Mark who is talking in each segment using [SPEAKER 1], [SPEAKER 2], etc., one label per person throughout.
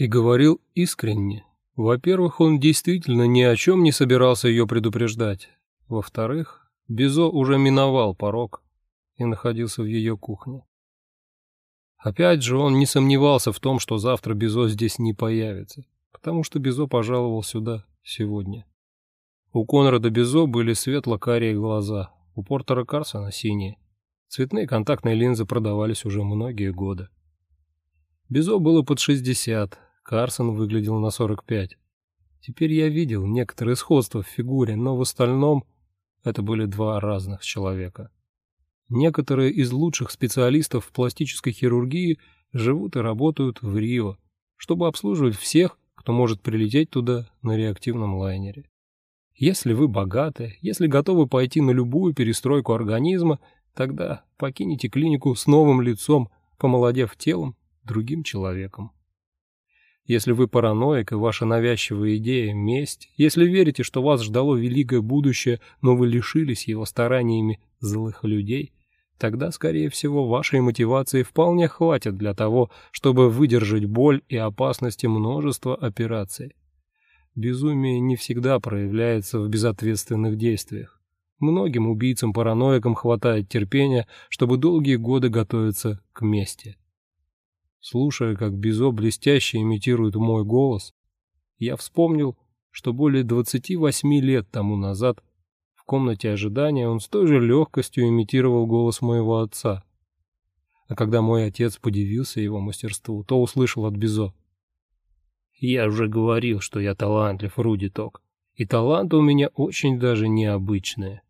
[SPEAKER 1] И говорил искренне. Во-первых, он действительно ни о чем не собирался ее предупреждать. Во-вторых, Бизо уже миновал порог и находился в ее кухне. Опять же, он не сомневался в том, что завтра Бизо здесь не появится, потому что Бизо пожаловал сюда сегодня. У Конрада Бизо были светло-карие глаза, у Портера Карсона синие. Цветные контактные линзы продавались уже многие годы. Бизо было под 60, Карсон выглядел на 45. Теперь я видел некоторые сходства в фигуре, но в остальном это были два разных человека. Некоторые из лучших специалистов в пластической хирургии живут и работают в Рио, чтобы обслуживать всех, кто может прилететь туда на реактивном лайнере. Если вы богаты, если готовы пойти на любую перестройку организма, тогда покинете клинику с новым лицом, помолодев телом, другим человеком. Если вы параноик и ваша навязчивая идея – месть, если верите, что вас ждало великое будущее, но вы лишились его стараниями злых людей, тогда, скорее всего, вашей мотивации вполне хватит для того, чтобы выдержать боль и опасности множества операций. Безумие не всегда проявляется в безответственных действиях. Многим убийцам-параноикам хватает терпения, чтобы долгие годы готовиться к мести. Слушая, как Бизо блестяще имитирует мой голос, я вспомнил, что более 28 лет тому назад в комнате ожидания он с той же легкостью имитировал голос моего отца. А когда мой отец подивился его мастерству, то услышал от Бизо. «Я уже говорил, что я талантлив, Руди Ток, и таланты у меня очень даже необычные».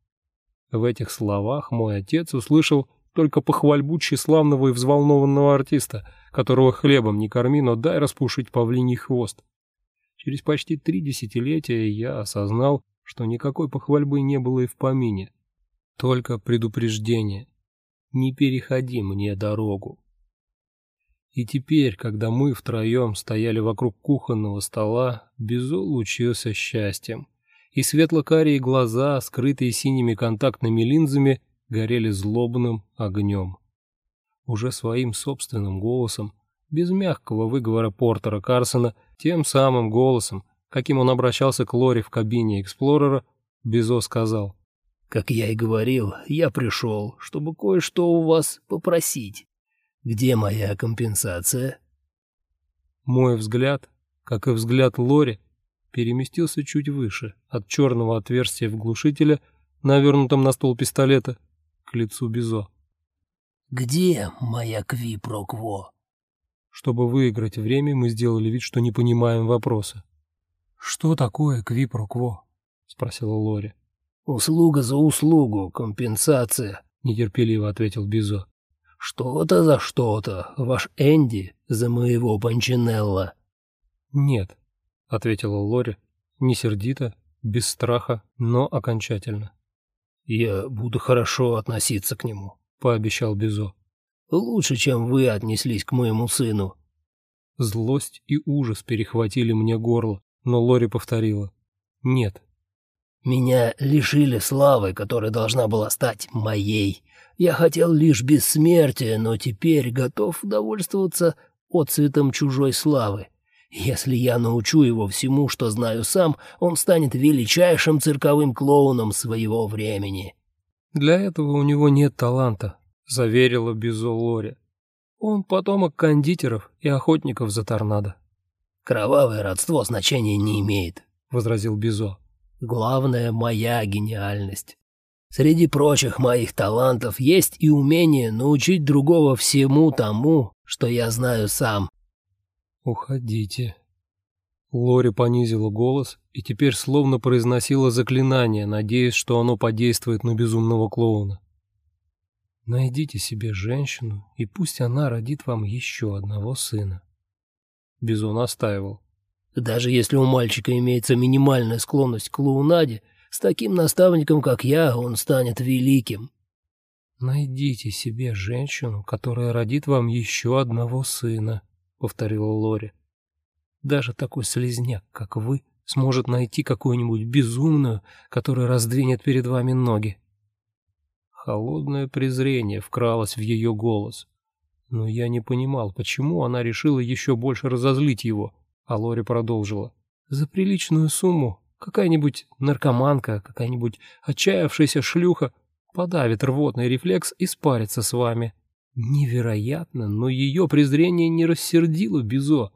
[SPEAKER 1] В этих словах мой отец услышал только похвальбу тщеславного и взволнованного артиста, которого хлебом не корми, но дай распушить павлиний хвост. Через почти три десятилетия я осознал, что никакой похвальбы не было и в помине. Только предупреждение. Не переходи мне дорогу. И теперь, когда мы втроем стояли вокруг кухонного стола, Безо лучился счастьем. И светло-карие глаза, скрытые синими контактными линзами, горели злобным огнем. Уже своим собственным голосом, без мягкого выговора Портера Карсона, тем самым голосом, каким он обращался к Лори в кабине Эксплорера, Безо сказал.
[SPEAKER 2] «Как я и говорил, я пришел, чтобы кое-что у вас попросить. Где моя компенсация?»
[SPEAKER 1] Мой взгляд, как и взгляд Лори, переместился чуть выше, от черного отверстия в глушителе, навернутом на стол пистолета, к лицу Бизо.
[SPEAKER 2] «Где моя кви-про-кво?»
[SPEAKER 1] Чтобы выиграть время, мы сделали вид, что не понимаем вопроса. «Что такое кви-про-кво?» — спросила Лори.
[SPEAKER 2] «Услуга за услугу, компенсация», — нетерпеливо ответил Бизо. «Что-то за что-то, ваш Энди за моего Панчинелла».
[SPEAKER 1] «Нет», — ответила Лори, не сердито, без страха, но окончательно.
[SPEAKER 2] «Я буду хорошо относиться к нему», — пообещал Бизо. «Лучше, чем вы отнеслись к моему сыну».
[SPEAKER 1] Злость и ужас перехватили мне горло, но Лори повторила. «Нет».
[SPEAKER 2] «Меня лишили славы, которая должна была стать моей. Я хотел лишь бессмертия, но теперь готов довольствоваться отцветом чужой славы. Если я научу его всему, что знаю сам, он станет величайшим цирковым клоуном своего времени».
[SPEAKER 1] «Для этого у него нет таланта», — заверила Бизо Лори. «Он потомок кондитеров и охотников за торнадо».
[SPEAKER 2] «Кровавое родство значения не имеет», — возразил Бизо. «Главное — моя гениальность. Среди прочих моих талантов есть и умение научить другого всему тому, что я знаю сам.
[SPEAKER 1] «Уходите». Лори понизила голос и теперь словно произносила заклинание, надеясь, что оно подействует на безумного клоуна. «Найдите себе женщину, и пусть она родит вам еще одного сына». Бизон настаивал.
[SPEAKER 2] «Даже если у мальчика имеется минимальная склонность к клоунаде, с таким наставником, как я, он станет великим».
[SPEAKER 1] «Найдите себе женщину, которая родит вам еще одного сына», повторила Лори. Даже такой слезняк, как вы, сможет найти какую-нибудь безумную, которая раздвинет перед вами ноги. Холодное презрение вкралось в ее голос, но я не понимал, почему она решила еще больше разозлить его, А Лори продолжила. «За приличную сумму какая-нибудь наркоманка, какая-нибудь отчаявшаяся шлюха подавит рвотный рефлекс и спарится с вами. Невероятно, но ее презрение не рассердило Бизо.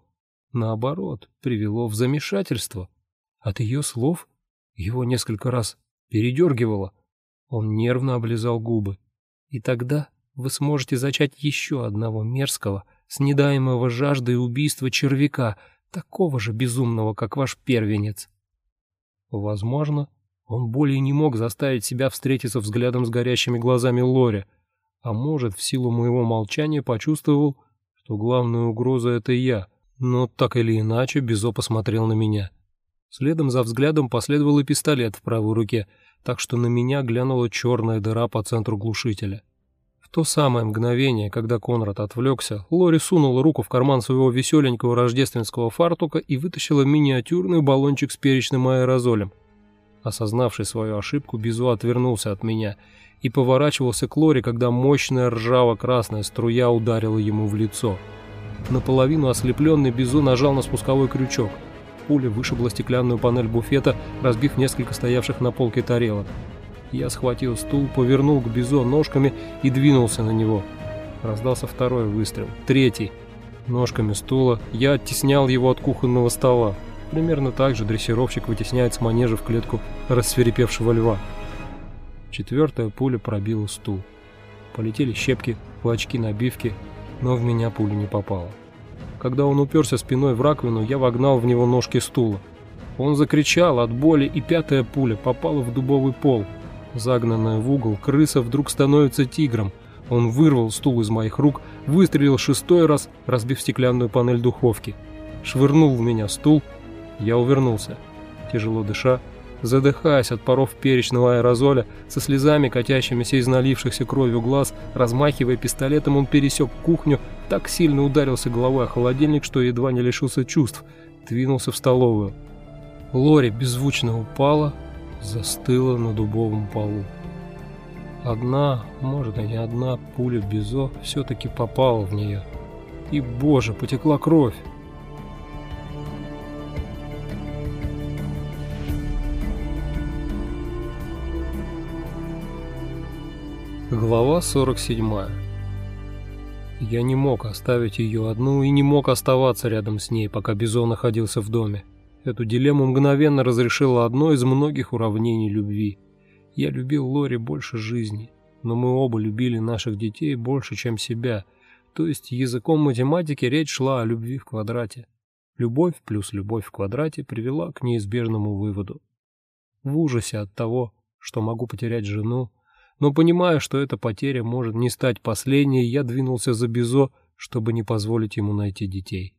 [SPEAKER 1] Наоборот, привело в замешательство. От ее слов его несколько раз передергивало. Он нервно облизал губы. И тогда вы сможете зачать еще одного мерзкого, снедаемого жаждой убийства червяка, такого же безумного, как ваш первенец. Возможно, он более не мог заставить себя встретиться взглядом с горящими глазами Лори, а может, в силу моего молчания почувствовал, что главная угроза — это я, но так или иначе Безо посмотрел на меня. Следом за взглядом последовал и пистолет в правой руке, так что на меня глянула черная дыра по центру глушителя. В то самое мгновение, когда Конрад отвлекся, Лори сунула руку в карман своего веселенького рождественского фартука и вытащила миниатюрный баллончик с перечным аэрозолем. Осознавший свою ошибку, Безу отвернулся от меня и поворачивался к Лори, когда мощная ржаво-красная струя ударила ему в лицо. Наполовину ослепленный Безу нажал на спусковой крючок. Пуля вышибла стеклянную панель буфета, разбив несколько стоявших на полке тарелок. Я схватил стул, повернул к Бизо ножками и двинулся на него. Раздался второй выстрел, третий. Ножками стула я оттеснял его от кухонного стола. Примерно так же дрессировщик вытесняет с манежа в клетку рассверепевшего льва. Четвертая пуля пробила стул. Полетели щепки, клочки набивки, но в меня пуля не попала. Когда он уперся спиной в раковину, я вогнал в него ножки стула. Он закричал от боли, и пятая пуля попала в дубовый пол. Загнанная в угол, крыса вдруг становится тигром. Он вырвал стул из моих рук, выстрелил шестой раз, разбив стеклянную панель духовки. Швырнул в меня стул, я увернулся. Тяжело дыша, задыхаясь от паров перечного аэрозоля, со слезами, катящимися из налившихся кровью глаз, размахивая пистолетом, он пересек кухню, так сильно ударился головой о холодильник, что едва не лишился чувств, двинулся в столовую. Лори беззвучно упала, застыла на дубовом полу. Одна, может и не одна пуля Бизо все-таки попала в нее. И, боже, потекла кровь. Глава 47 Я не мог оставить ее одну и не мог оставаться рядом с ней, пока Бизон находился в доме. Эту дилемму мгновенно разрешило одно из многих уравнений любви. Я любил Лори больше жизни, но мы оба любили наших детей больше, чем себя. То есть языком математики речь шла о любви в квадрате. Любовь плюс любовь в квадрате привела к неизбежному выводу. В ужасе от того, что могу потерять жену, но понимая, что эта потеря может не стать последней, я двинулся за Бизо, чтобы не позволить ему найти детей.